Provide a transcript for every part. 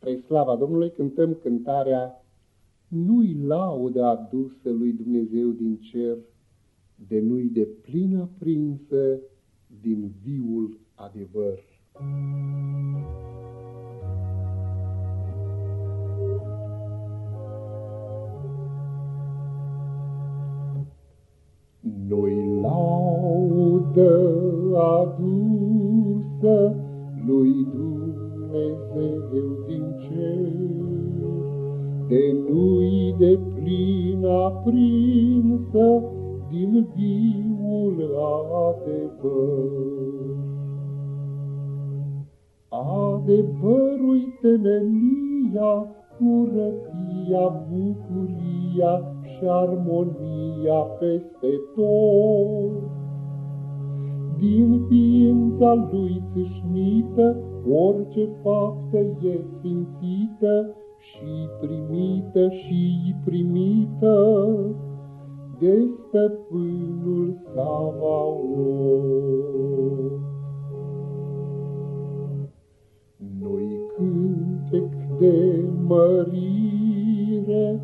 Spre slava Domnului cântăm cântarea Nu-i laudă adusă lui Dumnezeu din cer, de nu-i de plină prinsă din viul adevăr. Nu-i laudă adusă lui Dumnezeu din cer, de nu-i de plin aprinsă din viul adevăr. Adevărul temelia, curăția, bucuria și armonia peste tot. Din ființa lui țâșnită, orice faptă e sfințită și primită și primită de stăpânul Savaot. Noi cântec de mărire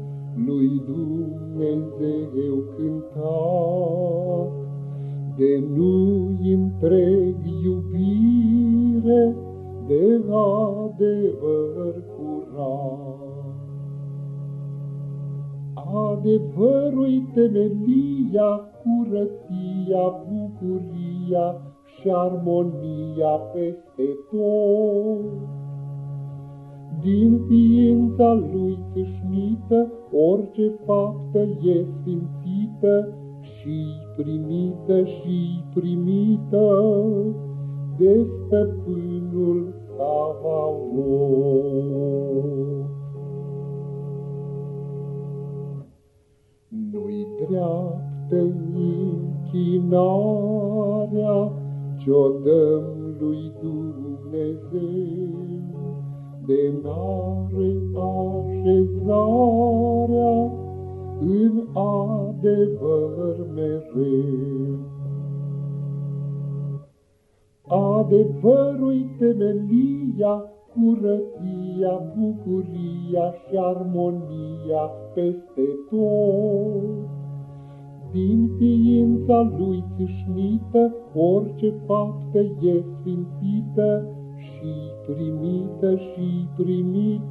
lui Dumnezeu cântat, de nu-i întreg iubire, de adevăr curat. Adevărul temelia, curăția, bucuria și armonia peste tot. Din ființa lui țâșnită, orice faptă e sfințită și primită și primită de stăpânul Savaot. Nu-i dreaptă închinarea ce-o dăm lui Dumnezeu, de n-are așezarea în adevăr mereu. Adevărul temelia, curăția, bucuria și armonia peste tot. Din ființa lui țâșnită, orice faptă e sfințită și primită și primită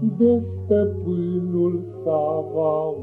de stăpânul Savaot.